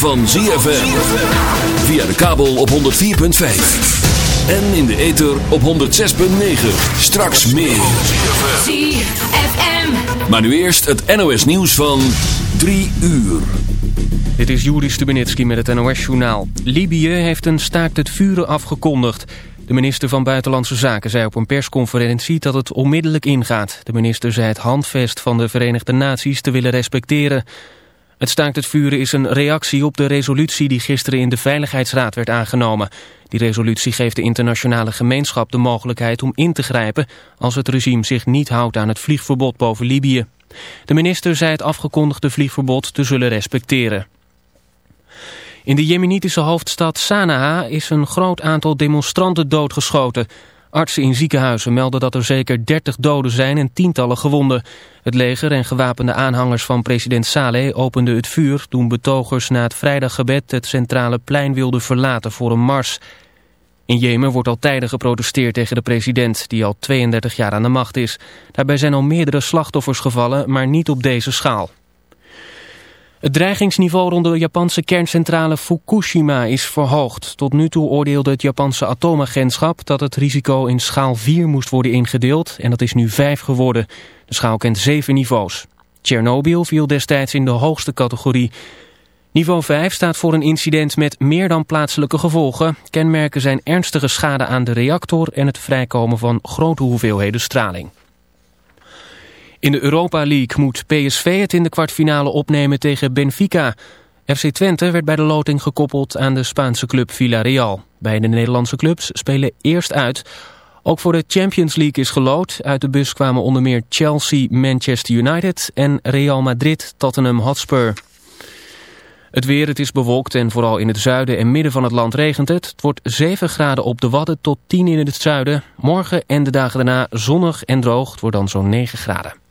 van ZFM. Via de kabel op 104.5. En in de ether op 106.9. Straks meer. ZFM. Maar nu eerst het NOS nieuws van 3 uur. Dit is Juri Stubenitski met het NOS-journaal. Libië heeft een staakt het vuren afgekondigd. De minister van Buitenlandse Zaken zei op een persconferentie dat het onmiddellijk ingaat. De minister zei het handvest van de Verenigde Naties te willen respecteren. Het staakt het vuren is een reactie op de resolutie die gisteren in de Veiligheidsraad werd aangenomen. Die resolutie geeft de internationale gemeenschap de mogelijkheid om in te grijpen als het regime zich niet houdt aan het vliegverbod boven Libië. De minister zei het afgekondigde vliegverbod te zullen respecteren. In de jemenitische hoofdstad Sanaa is een groot aantal demonstranten doodgeschoten. Artsen in ziekenhuizen melden dat er zeker 30 doden zijn en tientallen gewonden. Het leger en gewapende aanhangers van president Saleh openden het vuur... toen betogers na het vrijdaggebed het centrale plein wilden verlaten voor een mars. In Jemen wordt al tijden geprotesteerd tegen de president... die al 32 jaar aan de macht is. Daarbij zijn al meerdere slachtoffers gevallen, maar niet op deze schaal. Het dreigingsniveau rond de Japanse kerncentrale Fukushima is verhoogd. Tot nu toe oordeelde het Japanse atoomagentschap dat het risico in schaal 4 moest worden ingedeeld en dat is nu 5 geworden. De schaal kent 7 niveaus. Tsjernobyl viel destijds in de hoogste categorie. Niveau 5 staat voor een incident met meer dan plaatselijke gevolgen. Kenmerken zijn ernstige schade aan de reactor en het vrijkomen van grote hoeveelheden straling. In de Europa League moet PSV het in de kwartfinale opnemen tegen Benfica. FC Twente werd bij de loting gekoppeld aan de Spaanse club Villarreal. Beide Nederlandse clubs spelen eerst uit. Ook voor de Champions League is geloot. Uit de bus kwamen onder meer Chelsea, Manchester United en Real Madrid, Tottenham Hotspur. Het weer, het is bewolkt en vooral in het zuiden en midden van het land regent het. Het wordt 7 graden op de Wadden tot 10 in het zuiden. Morgen en de dagen daarna zonnig en droog. Het wordt dan zo'n 9 graden.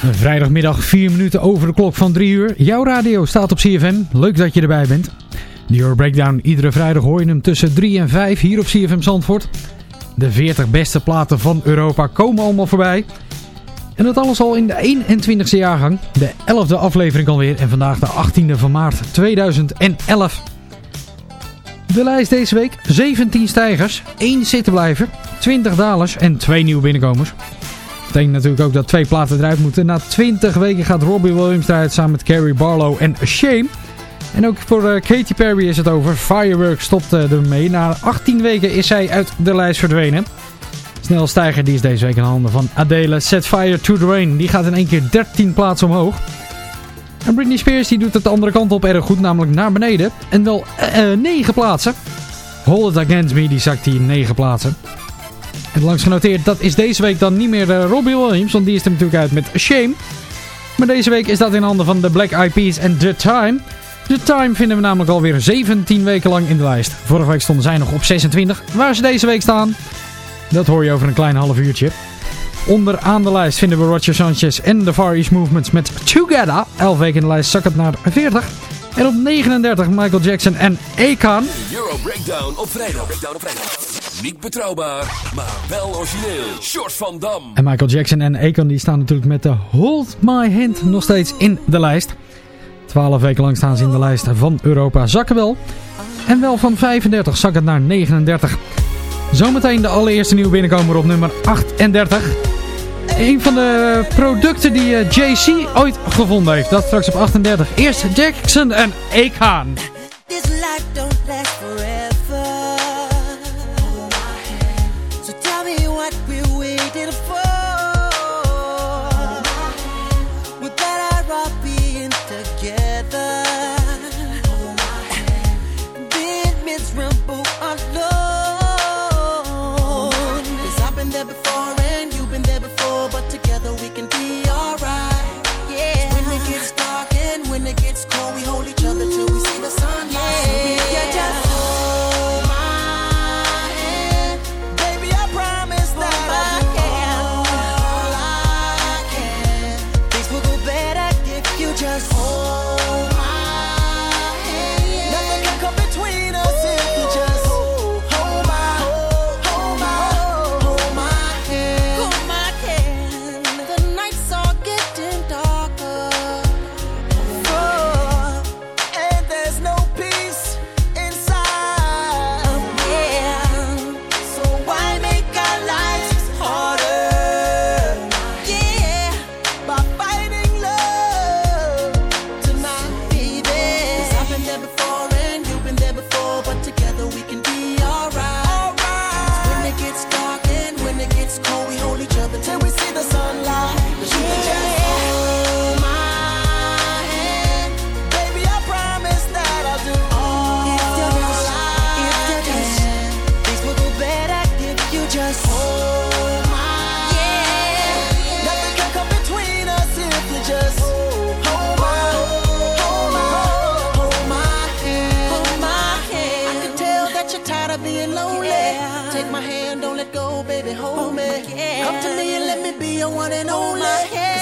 Vrijdagmiddag 4 minuten over de klok van 3 uur. Jouw radio staat op CFM. Leuk dat je erbij bent. De Euro Breakdown, iedere vrijdag hoor je hem tussen 3 en 5 hier op CFM Zandvoort. De 40 beste platen van Europa komen allemaal voorbij. En dat alles al in de 21ste jaargang. De 11e aflevering alweer en vandaag de 18e van maart 2011. De lijst deze week 17 stijgers, 1 zittenblijver, 20 dalers en 2 nieuwe binnenkomers. Betekent natuurlijk ook dat twee platen eruit moeten. Na 20 weken gaat Robbie Williams eruit samen met Carrie Barlow en Shame. En ook voor eh, Katy Perry is het over. Fireworks stopt uh, ermee. Na 18 weken is zij uit de lijst verdwenen. Snel stijger die is deze week in handen van Adele. Set Fire to the Rain. Die gaat in één keer 13 plaatsen omhoog. En Britney Spears die doet het de andere kant op erg goed, namelijk naar beneden. En wel eh, eh, 9 plaatsen. Hold It Against Me, die zakt hier 9 plaatsen. Langs genoteerd, dat is deze week dan niet meer eh, Robbie Williams, want die is er natuurlijk uit met Shame. Maar deze week is dat in handen van de Black Eyed Peas en The Time. The Time vinden we namelijk alweer 17 weken lang in de lijst. Vorige week stonden zij nog op 26. Waar ze deze week staan, dat hoor je over een klein half uurtje. Onderaan de lijst vinden we Roger Sanchez en de Far East Movements met Together. 11 weken in de lijst zakkend naar 40. En op 39 Michael Jackson en Akon. Euro Breakdown op vrijdag. Breakdown op vrijdag. Niet betrouwbaar, maar wel origineel. Short van Dam. En Michael Jackson en Akon die staan natuurlijk met de Hold My Hand nog steeds in de lijst. 12 weken lang staan ze in de lijst van Europa. Zakken wel. En wel van 35 zakken naar 39. Zometeen de allereerste nieuwe binnenkomer op nummer 38. Een van de producten die eh, JC ooit gevonden heeft. Dat straks op 38. Eerst Jackson en Akon. This life don't last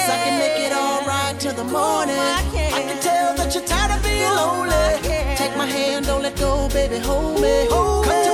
I can make it alright till the morning. I can tell that you're tired of being lonely. Take my hand, don't let go, baby, hold me. Come to me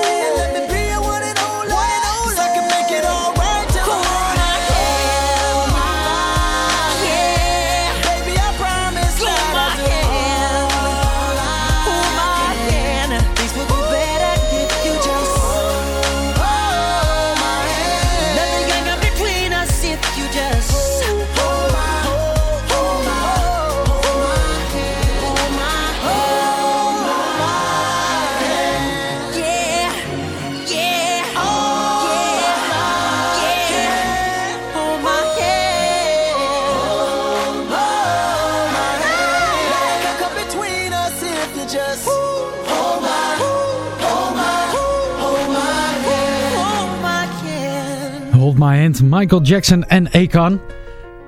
Michael Jackson en Akon.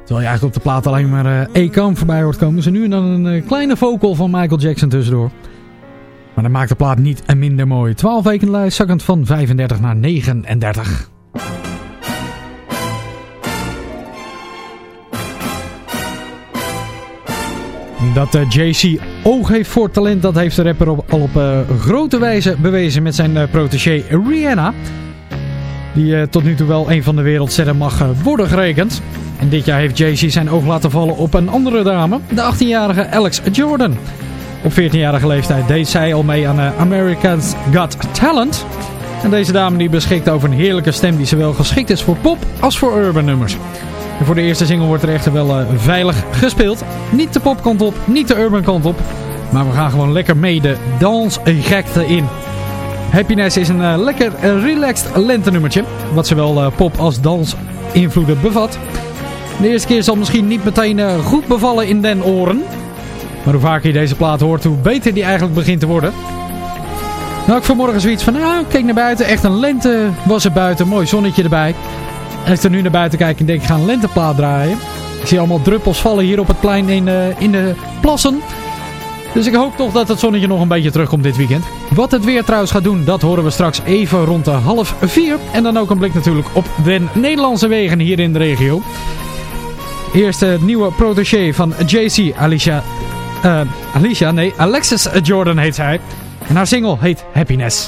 Terwijl je eigenlijk op de plaat alleen maar eh Akon voorbij hoort komen. Er nu en dan een eh, kleine vocal van Michael Jackson tussendoor. Maar dat maakt de plaat niet en minder mooi. 12 weken lijst, zakkend van 35 naar 39. Dat eh, JC oog heeft voor talent, dat heeft de rapper op, al op grote wijze bewezen met zijn protégé Rihanna. Die eh, tot nu toe wel een van de wereldsterren mag eh, worden gerekend. En dit jaar heeft JC zijn oog laten vallen op een andere dame, de 18-jarige Alex Jordan. Op 14-jarige leeftijd deed zij al mee aan eh, America's Got Talent. En deze dame die beschikt over een heerlijke stem die zowel geschikt is voor pop als voor urban nummers. En voor de eerste single wordt er echter wel veilig gespeeld. Niet de popkant op, niet de urban kant op. Maar we gaan gewoon lekker mee de dansgekte in. Happiness is een eh, lekker eh, relaxed lentenummertje. Wat zowel eh, pop als dans invloeden bevat. De eerste keer zal misschien niet meteen goed bevallen in den oren. Maar hoe vaker je deze plaat hoort, hoe beter die eigenlijk begint te worden. Nou, ik vanmorgen zoiets van, nou, ik naar buiten. Echt een lente was er buiten. Mooi zonnetje erbij. Als ik er nu naar buiten kijk en denk, ik ga een lenteplaat draaien. Ik zie allemaal druppels vallen hier op het plein in, in de plassen. Dus ik hoop toch dat het zonnetje nog een beetje terugkomt dit weekend. Wat het weer trouwens gaat doen, dat horen we straks even rond de half vier. En dan ook een blik natuurlijk op de Nederlandse wegen hier in de regio. Eerst de nieuwe protégé van JC, Alicia... Uh, Alicia, nee, Alexis Jordan heet zij. En haar single heet Happiness.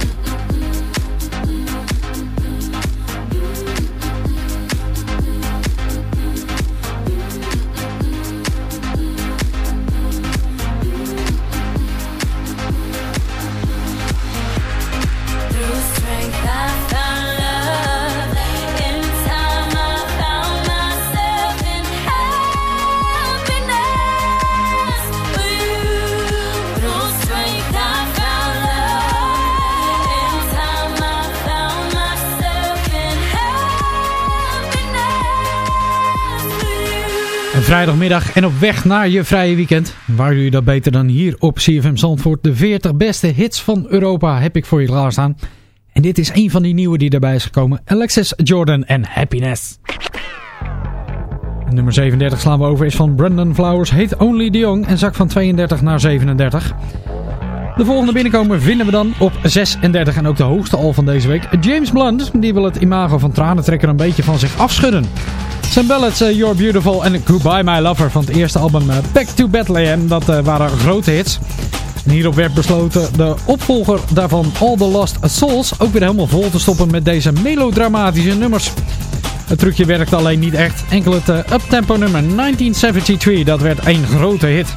Vrijdagmiddag en op weg naar je vrije weekend. Waar doe je dat beter dan hier op CFM Zandvoort. De 40 beste hits van Europa heb ik voor je klaarstaan. En dit is een van die nieuwe die erbij is gekomen. Alexis Jordan en Happiness. Nummer 37 slaan we over is van Brandon Flowers. Heet Only the Young en zak van 32 naar 37. De volgende binnenkomer vinden we dan op 36 en ook de hoogste al van deze week. James Blunt, die wil het imago van tranentrekker een beetje van zich afschudden. Zijn ballads uh, You're Beautiful en Goodbye My Lover van het eerste album uh, Back to Bethlehem, dat uh, waren grote hits. En hierop werd besloten de opvolger daarvan All the Lost Souls ook weer helemaal vol te stoppen met deze melodramatische nummers. Het trucje werkte alleen niet echt. Enkel het uptempo nummer 1973, dat werd één grote hit.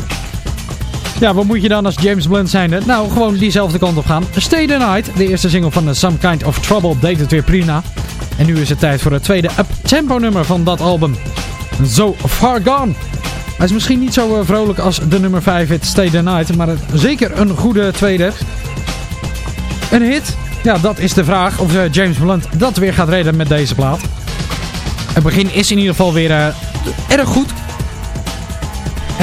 Ja, wat moet je dan als James Blunt zijn? Nou, gewoon diezelfde kant op gaan. Stay the Night, de eerste single van Some Kind of Trouble, deed het weer prima. En nu is het tijd voor het tweede up-tempo nummer van dat album. So Far Gone. Hij is misschien niet zo vrolijk als de nummer 5 hit Stay the Night, maar zeker een goede tweede. Een hit? Ja, dat is de vraag of James Blunt dat weer gaat redden met deze plaat. Het begin is in ieder geval weer erg goed.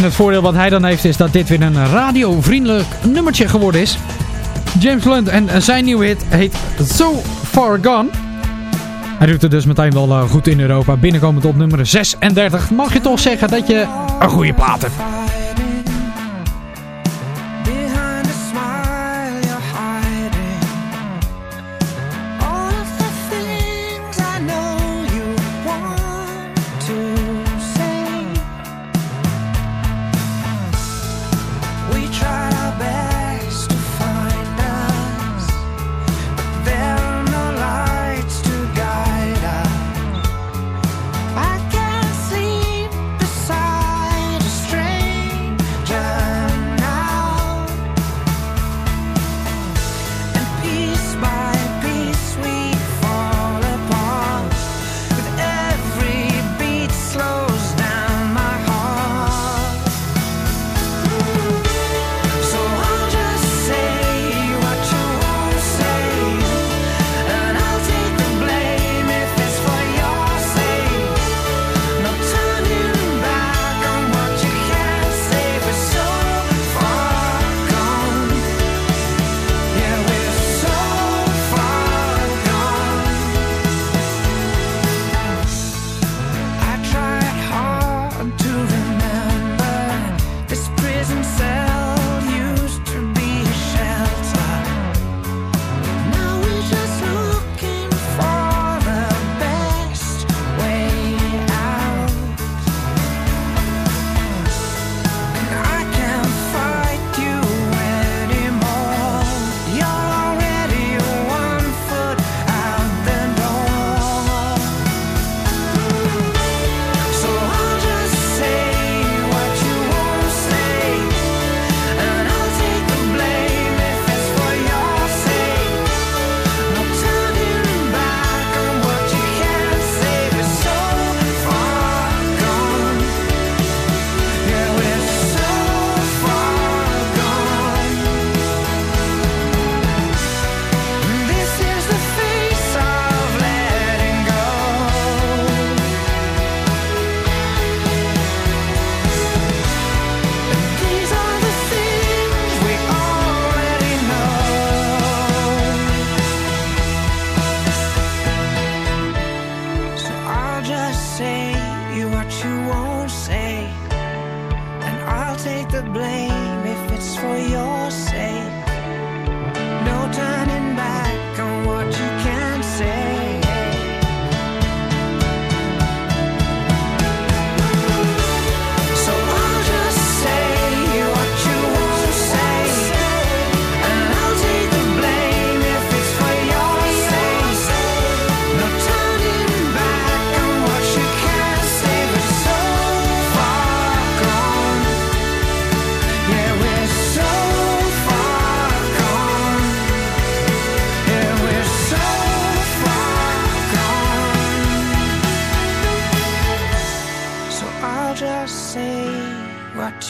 En het voordeel wat hij dan heeft is dat dit weer een radiovriendelijk nummertje geworden is. James Blunt en zijn nieuwe hit heet So Far Gone. Hij doet het dus meteen wel uh, goed in Europa. Binnenkomend op nummer 36 mag je toch zeggen dat je een goede plaat hebt.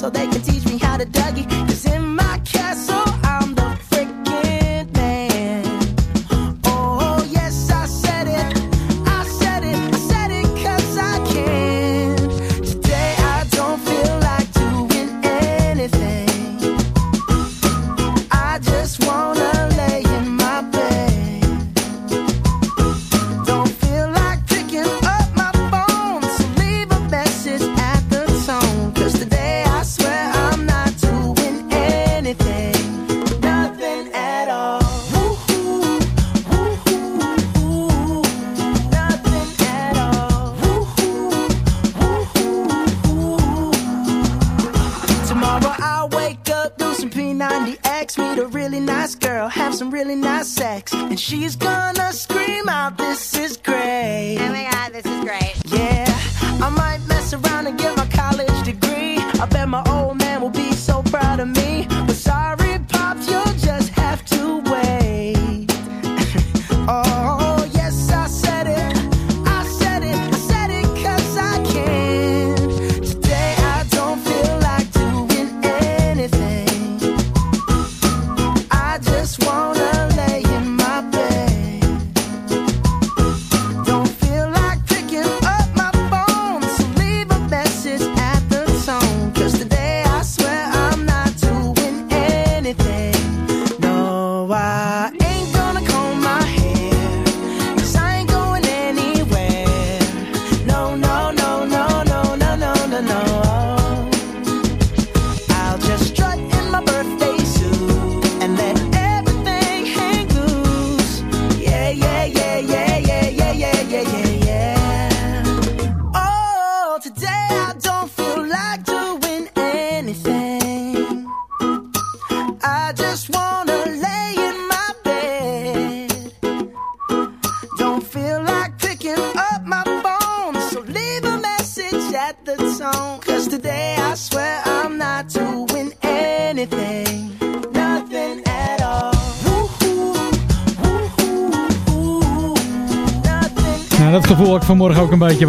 so they can teach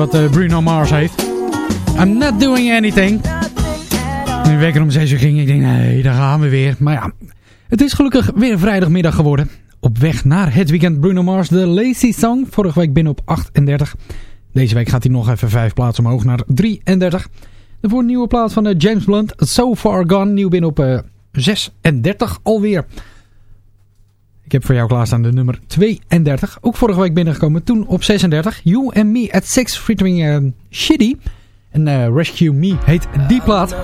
wat eh, Bruno Mars heeft. I'm not doing anything. Nu wekker om 6 uur ging. Ik denk, nee, daar gaan we weer. Maar ja, het is gelukkig weer vrijdagmiddag geworden. Op weg naar het weekend Bruno Mars, de Lazy Song. Vorige week binnen op 38. Deze week gaat hij nog even 5 plaatsen omhoog naar 33. De een nieuwe plaat van eh, James Blunt, So Far Gone. Nieuw binnen op eh, 36 alweer. Ik heb voor jou klaarstaan de nummer 32. Ook vorige week binnengekomen. Toen op 36. You and Me at 6 featuring uh, Shitty. En uh, Rescue Me heet die plaat.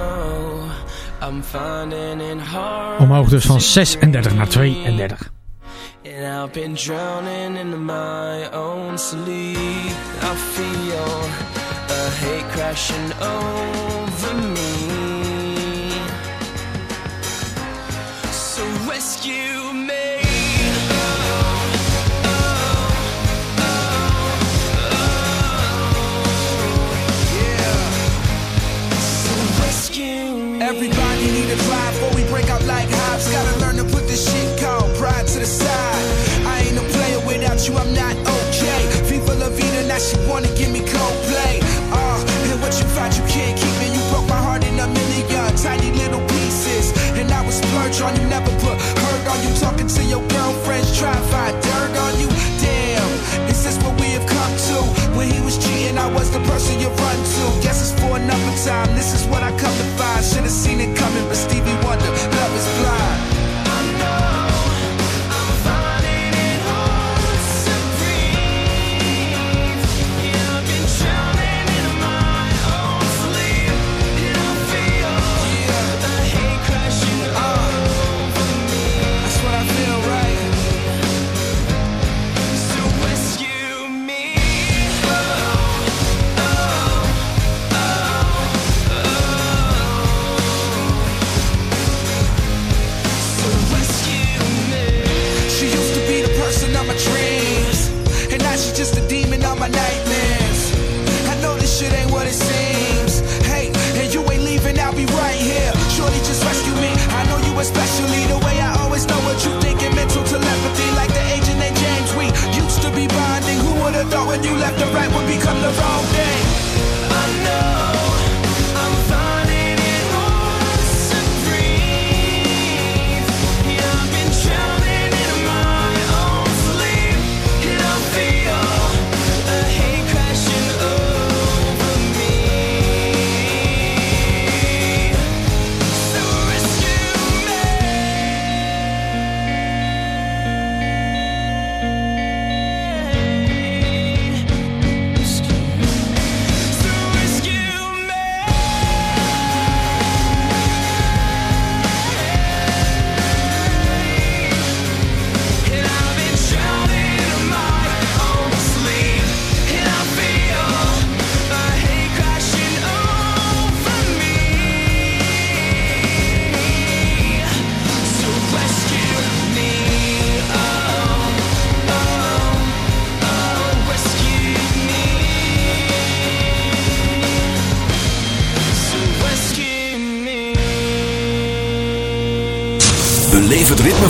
Omhoog dus van 36 naar 32. And I've been drowning in my own sleep. I feel a hate crashing over. your girlfriends try to find dirt on you. Damn, is this what we have come to? When he was cheating, I was the person you run to. Guess it's for another time. This is what I come to find. Should have seen it coming, but Stevie Wonder, love is blind.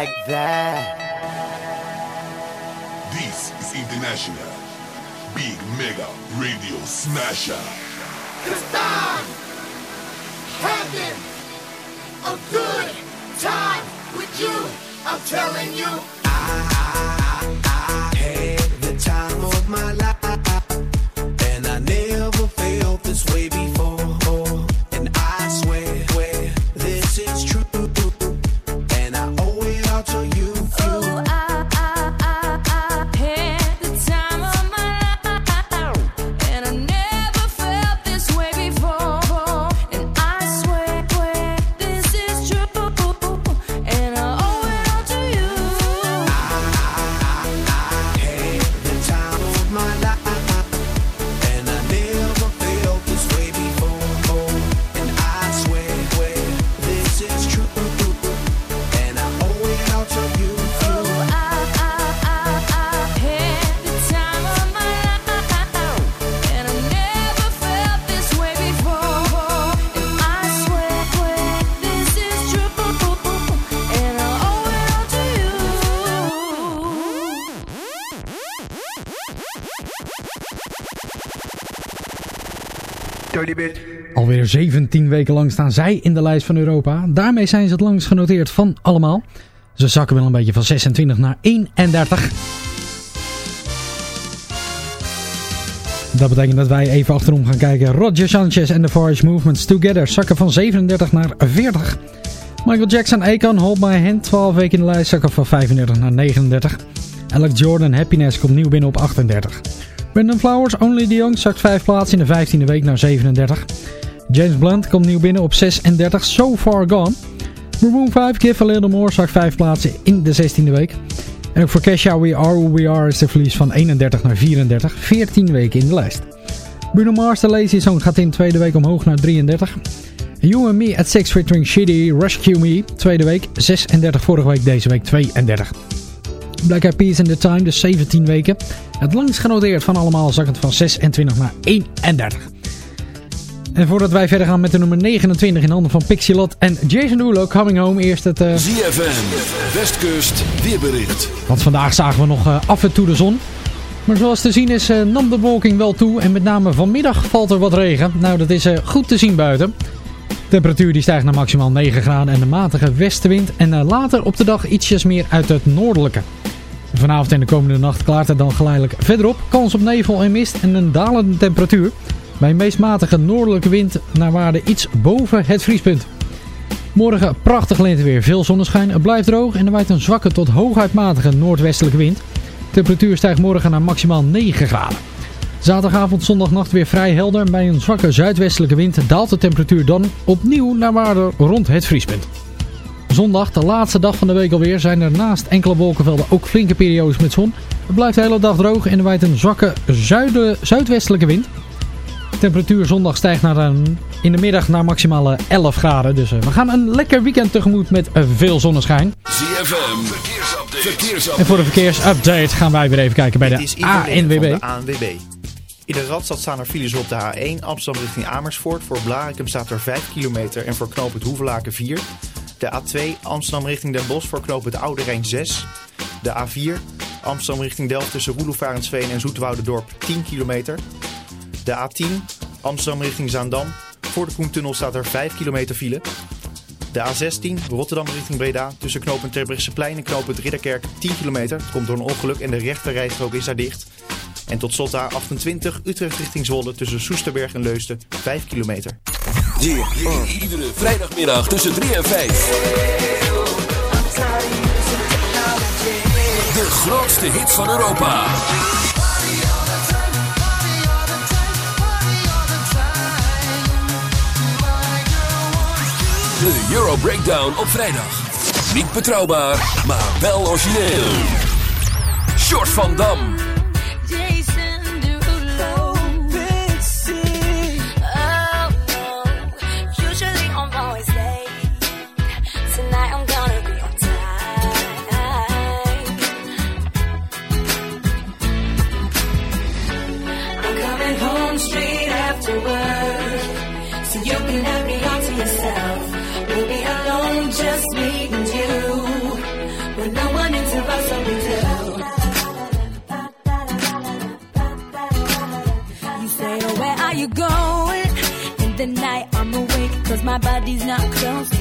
like that. This is International Big Mega Radio Smasher. 17 weken lang staan zij in de lijst van Europa. Daarmee zijn ze het langst genoteerd van allemaal. Ze zakken wel een beetje van 26 naar 31. Dat betekent dat wij even achterom gaan kijken. Roger Sanchez en The Forest Movements Together zakken van 37 naar 40. Michael Jackson, Akon, Hold My Hand, 12 weken in de lijst, zakken van 35 naar 39. Alex Jordan, Happiness komt nieuw binnen op 38. Brandon Flowers, Only the Young, zakt 5 plaatsen in de 15e week naar 37. James Blunt komt nieuw binnen op 36, So Far Gone. Maroon 5, Give a Little More, zakt 5 plaatsen in de 16e week. En ook voor Kesha, We Are Who We Are is de verlies van 31 naar 34, 14 weken in de lijst. Bruno Mars, The Lazy Song, gaat in de tweede week omhoog naar 33. You and Me at 6 featuring Shitty, Rescue Me, tweede week 36, vorige week, deze week 32. Black Eyed Peas in The Time, dus 17 weken. Het langst genoteerd van allemaal, zakkend van 26 naar 31. En voordat wij verder gaan met de nummer 29 in handen van Pixie en Jason Derulo, Coming Home, eerst het... Uh... ZFM, Westkust, weerbericht. Want vandaag zagen we nog uh, af en toe de zon. Maar zoals te zien is, uh, nam de bewolking wel toe en met name vanmiddag valt er wat regen. Nou, dat is goed te zien buiten. De temperatuur die stijgt naar maximaal 9 graden en de matige westenwind. En later op de dag ietsjes meer uit het noordelijke. Vanavond en de komende nacht klaart het dan geleidelijk verderop. Kans op nevel en mist en een dalende temperatuur. Bij een meest matige noordelijke wind naar waarde iets boven het vriespunt. Morgen prachtig lenteweer, veel zonneschijn, het blijft droog en er waait een zwakke tot hooguit matige noordwestelijke wind. Temperatuur stijgt morgen naar maximaal 9 graden. Zaterdagavond, zondagnacht weer vrij helder. Bij een zwakke zuidwestelijke wind daalt de temperatuur dan opnieuw naar waarde rond het vriespunt. Zondag, de laatste dag van de week alweer, zijn er naast enkele wolkenvelden ook flinke periodes met zon. Het blijft de hele dag droog en er waait een zwakke zuiden, zuidwestelijke wind. De temperatuur zondag stijgt naar een, in de middag naar maximaal 11 graden. Dus we gaan een lekker weekend tegemoet met veel zonneschijn. ZFM, verkeersupdate. verkeersupdate. En voor de verkeersupdate gaan wij weer even kijken bij de ANWB. de ANWB. In de Radstad staan er files op de A1 Amsterdam richting Amersfoort. Voor Blarikum staat er 5 kilometer en voor Knoop het Hoevelaken 4. De A2 Amsterdam richting Den Bosch voor Knoop het Oude Rijn 6. De A4 Amsterdam richting Delft tussen Roelofarensveen en Zoeterwoudendorp 10 kilometer. De A10 Amsterdam richting Zaandam. Voor de Koentunnel staat er 5 kilometer file. De A16 Rotterdam richting Breda tussen knooppunt Terbrechtseplein en knooppunt Ridderkerk 10 kilometer. Het komt door een ongeluk en de rechterrijstrook is daar dicht. En tot slot A28 Utrecht richting Zwolle tussen Soesterberg en Leusden 5 kilometer. Iedere vrijdagmiddag tussen 3 en 5. De grootste hits van Europa. De Euro Breakdown op vrijdag. Niet betrouwbaar, maar wel origineel. Short van Dam. Body's not close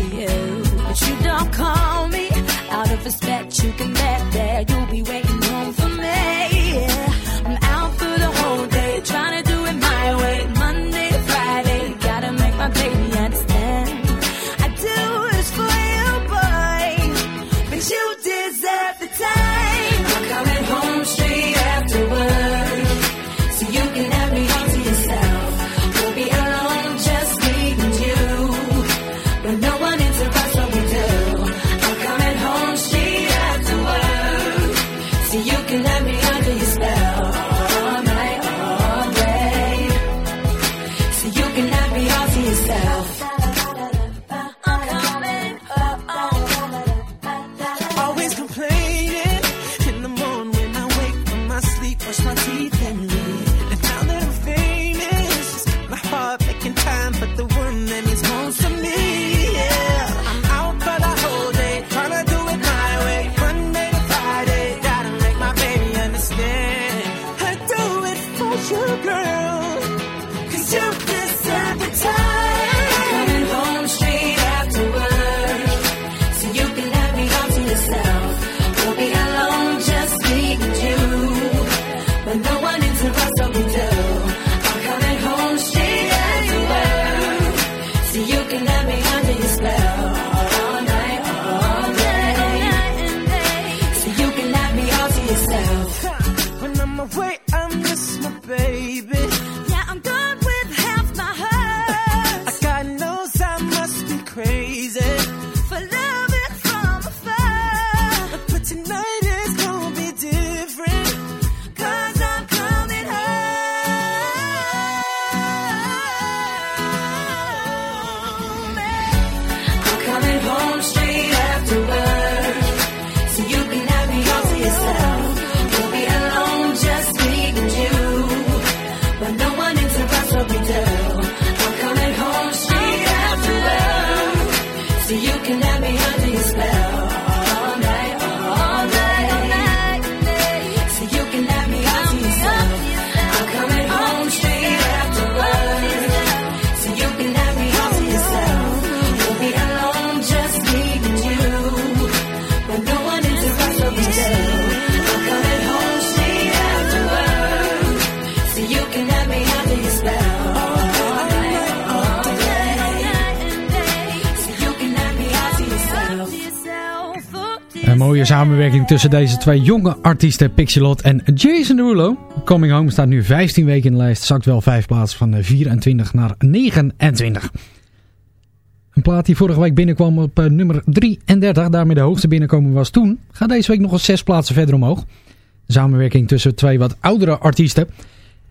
tussen deze twee jonge artiesten Pixelot en Jason Derulo. Coming Home staat nu 15 weken in de lijst. Zakt wel 5 plaatsen van eh, 24 naar 29. Een plaat die vorige week binnenkwam op eh, nummer 33. Daarmee de hoogste binnenkomen was toen. Gaat deze week nog eens 6 plaatsen verder omhoog. Samenwerking tussen twee wat oudere artiesten. Dan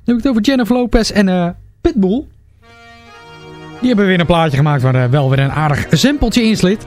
heb ik het over Jennifer Lopez en uh, Pitbull. Die hebben weer een plaatje gemaakt waar wel weer een aardig zempeltje in slit.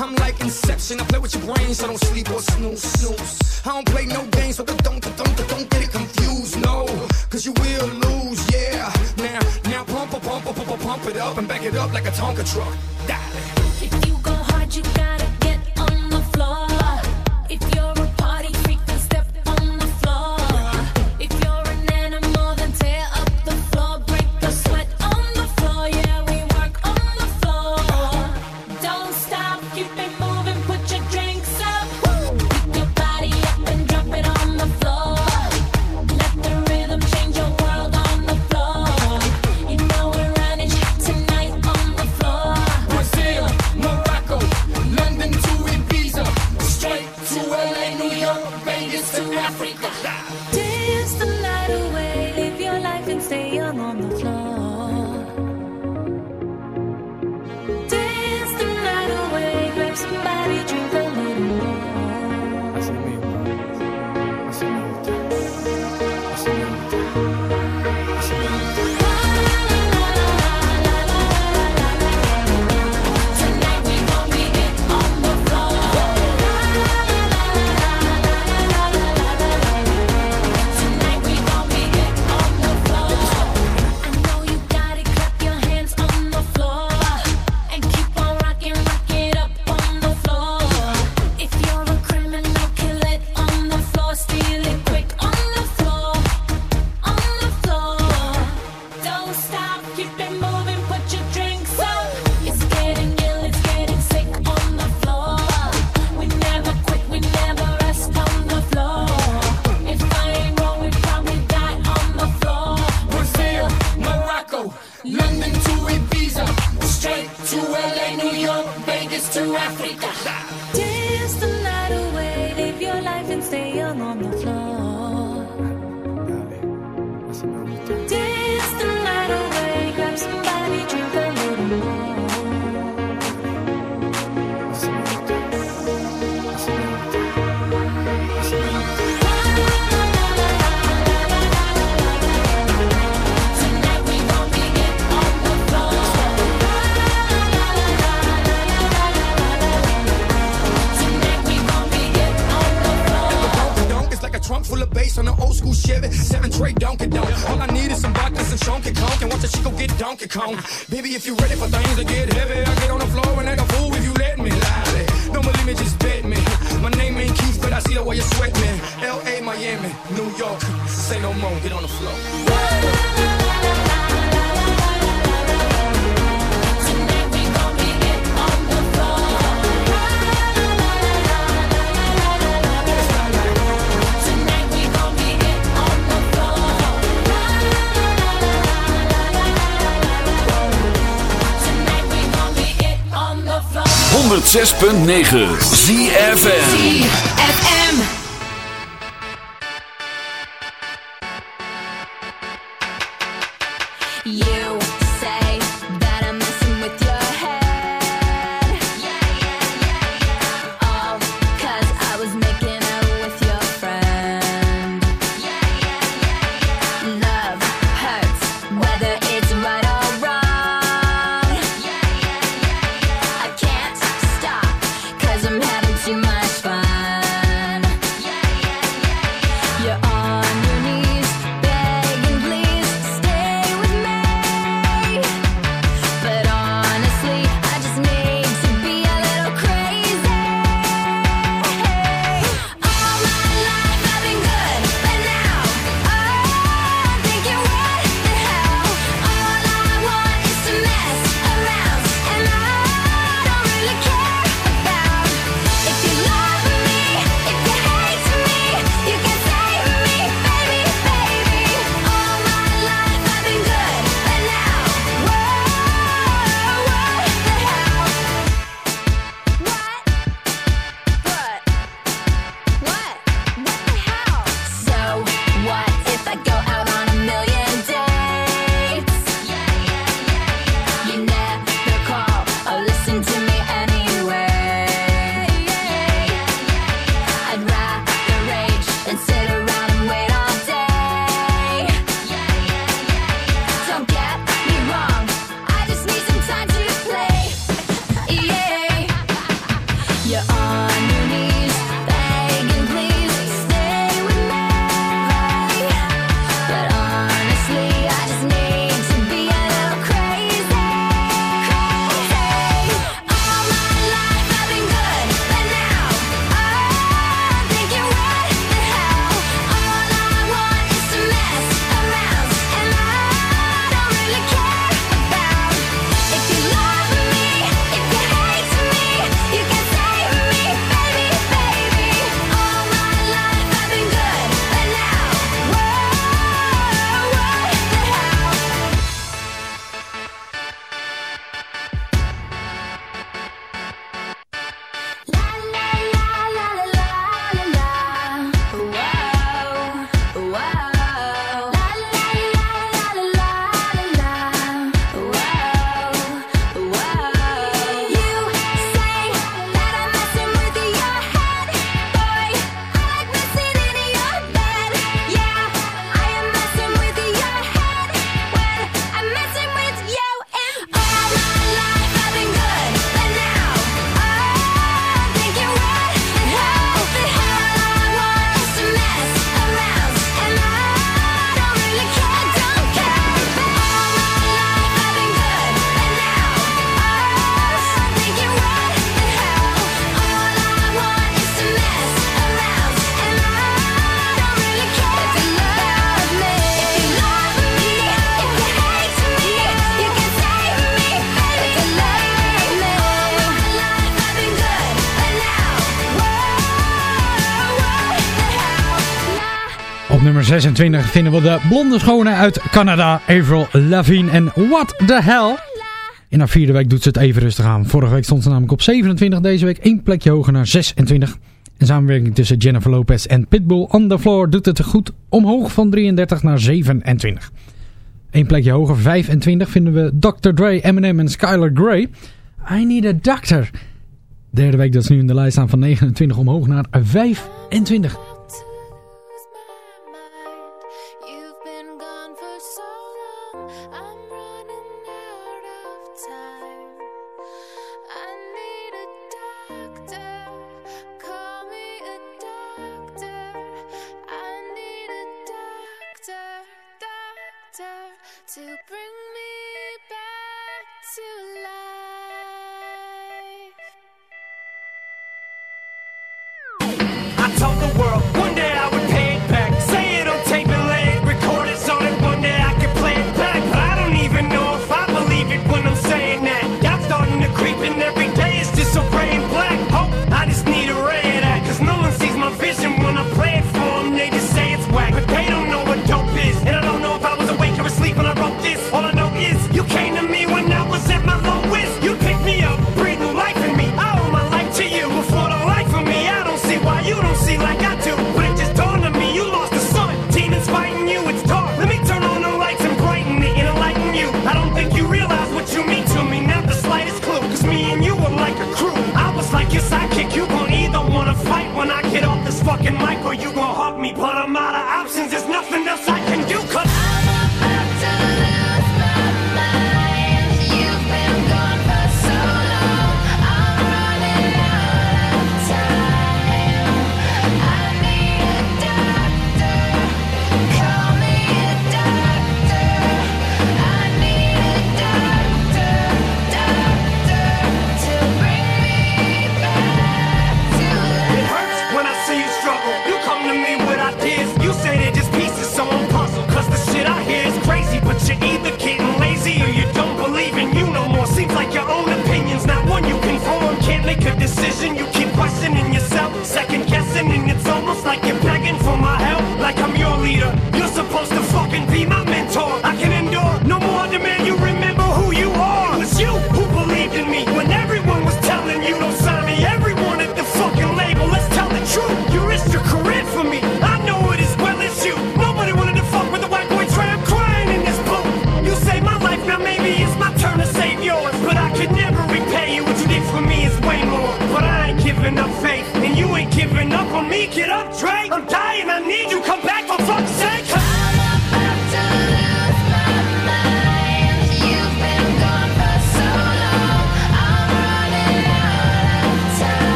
I'm like Inception. I play with your brain, so don't sleep or snooze, snooze. I don't play no games, so don't, don't, don't, don't get it confused. No, cause you will lose, yeah. Now, now pump, pump, pump, pump, pump it up and back it up like a Tonka truck. Darling. If you go hard, you gotta get on the floor. If you're 106.9 ZFM. 26 vinden we de blonde schone uit Canada, Avril Lavigne en What the Hell. In haar vierde week doet ze het even rustig aan. Vorige week stond ze namelijk op 27, deze week één plekje hoger naar 26. In samenwerking tussen Jennifer Lopez en Pitbull on the floor doet het goed omhoog van 33 naar 27. Eén plekje hoger, 25, vinden we Dr. Dre, Eminem en Skylar Grey. I Need a Doctor. Derde week dat ze nu in de lijst staan van 29 omhoog naar 25.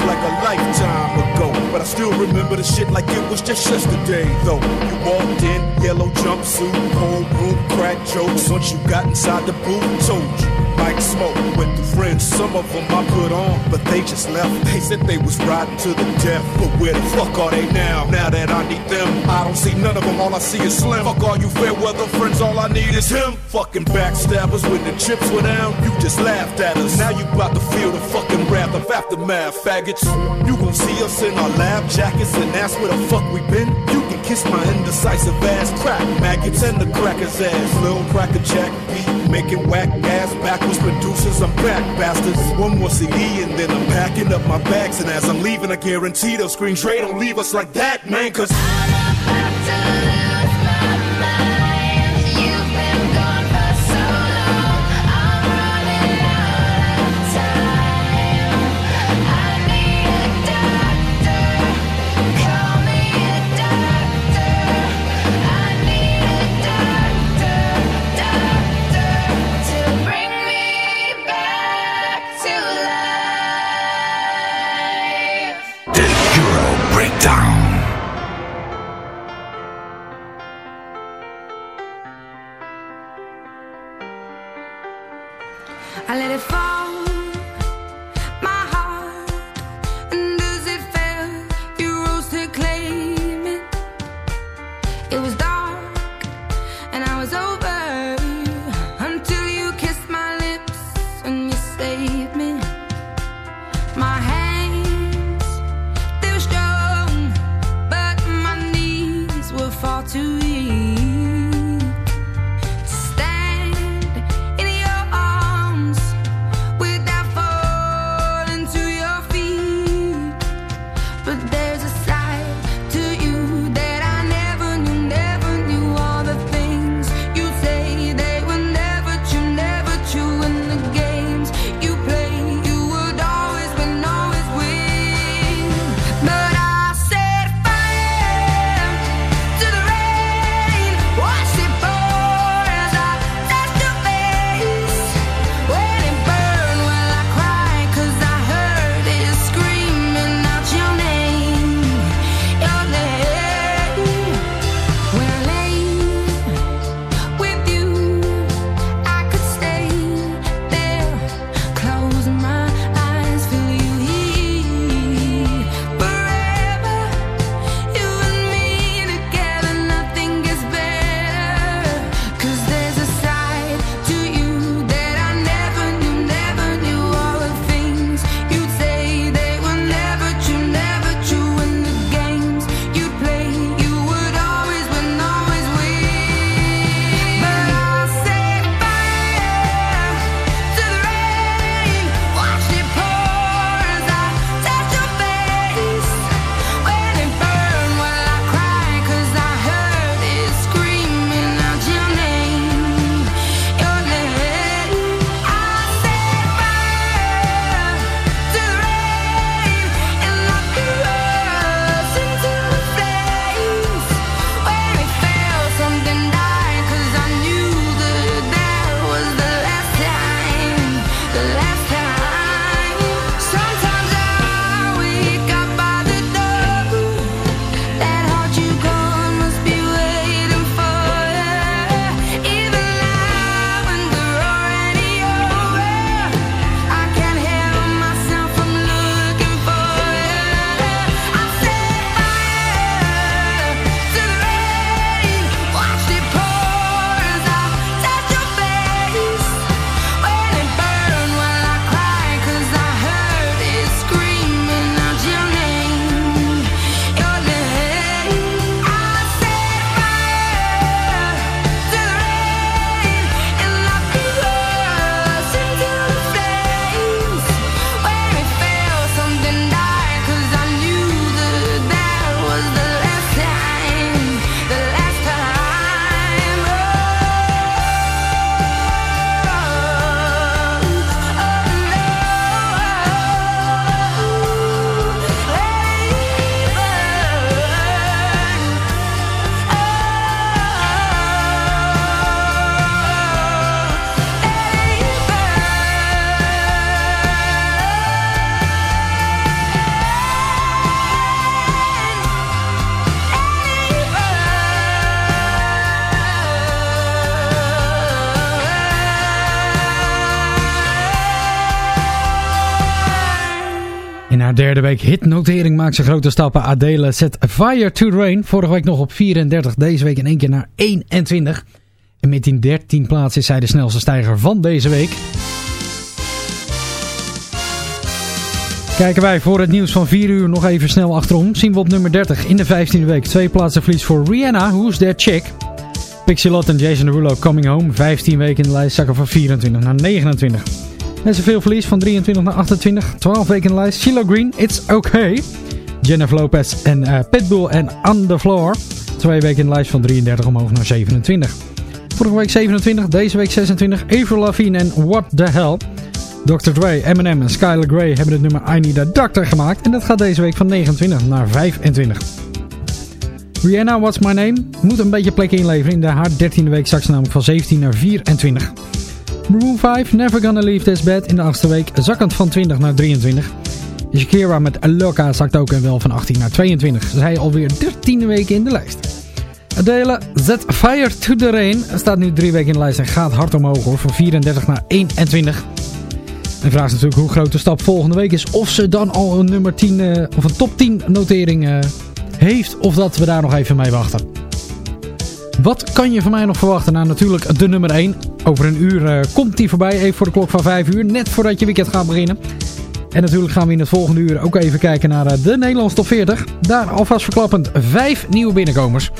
It's like a lifetime ago, but I still remember the shit like it was just yesterday, though. You walked in, yellow jumpsuit, homeroom, crack jokes. Once you got inside the booth, told you like smoke with the friends. Some of them I put on, but they just left. They said they was riding to the death. But where the fuck are they now? Now that I need them, I don't see none of them. All I see is slim. Fuck all you fair weather friends. All I need is him. Fucking backstabbers when the chips were down. You just laughed at us. Now you about to feel the fucking wrath of aftermath, faggots. You gon' see us in our lab jackets and ask where the fuck we been. You can kiss my indecisive ass, crack maggots and the crackers ass. Little cracker jack, beat making whack ass backwards producers. I'm back, bastards. One more CD and then I'm packing up my bags. And as I'm leaving, I guarantee they'll screen trade. Don't leave us like that, man, cause. Derde week hitnotering maakt ze grote stappen. Adele zet Fire to Rain. Vorige week nog op 34, deze week in één keer naar 21. En met die 13 plaats is zij de snelste stijger van deze week. Kijken wij voor het nieuws van 4 uur nog even snel achterom. Zien we op nummer 30 in de 15e week. Twee plaatsen verlies voor Rihanna, Who's That Chick. Pixie Lott en Jason Derulo Coming Home. 15 weken in de lijst zakken van 24 naar 29. En ze veel verlies van 23 naar 28. 12 weken in de lijst. Sheila Green, It's Okay. Jennifer Lopez en eh, Pitbull en On The Floor. Twee weken in de lijst van 33 omhoog naar 27. Vorige week 27, deze week 26. Avril Lavigne en What The Hell. Dr. Dre, Eminem en Skylar Grey hebben het nummer I Need A Doctor gemaakt. En dat gaat deze week van 29 naar 25. Rihanna, What's My Name? Moet een beetje plek inleveren. In de haar 13e week zakt namelijk van 17 naar 24. Maroon 5, Never Gonna Leave This Bed. In de achtste week zakkend van 20 naar 23. Shakira met Loca zakt ook wel van 18 naar 22. Zij alweer 13e week in de lijst. Adele, Zet Fire to the Rain staat nu drie weken in de lijst en gaat hard omhoog hoor. Van 34 naar 21. En vraag is natuurlijk hoe groot de stap volgende week is. Of ze dan al een nummer 10 eh, of een top 10 notering eh, heeft. Of dat we daar nog even mee wachten. Wat kan je van mij nog verwachten? Nou natuurlijk de nummer 1. Over een uur eh, komt die voorbij. Even voor de klok van 5 uur. Net voordat je weekend gaat beginnen. En natuurlijk gaan we in het volgende uur ook even kijken naar eh, de Nederlandse top 40. Daar alvast verklappend 5 nieuwe binnenkomers.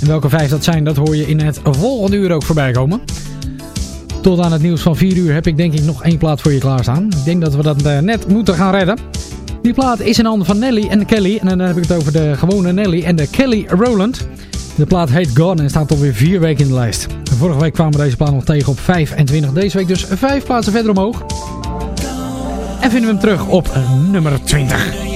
En welke 5 dat zijn, dat hoor je in het volgende uur ook voorbij komen. Tot aan het nieuws van 4 uur heb ik denk ik nog één plaat voor je klaarstaan. Ik denk dat we dat eh, net moeten gaan redden. Die plaat is in handen van Nelly en Kelly. En dan heb ik het over de gewone Nelly en de Kelly Rowland. De plaat heet Gone en staat alweer 4 weken in de lijst. Vorige week kwamen we deze plaat nog tegen op 25. Deze week dus 5 plaatsen verder omhoog. En vinden we hem terug op nummer 20.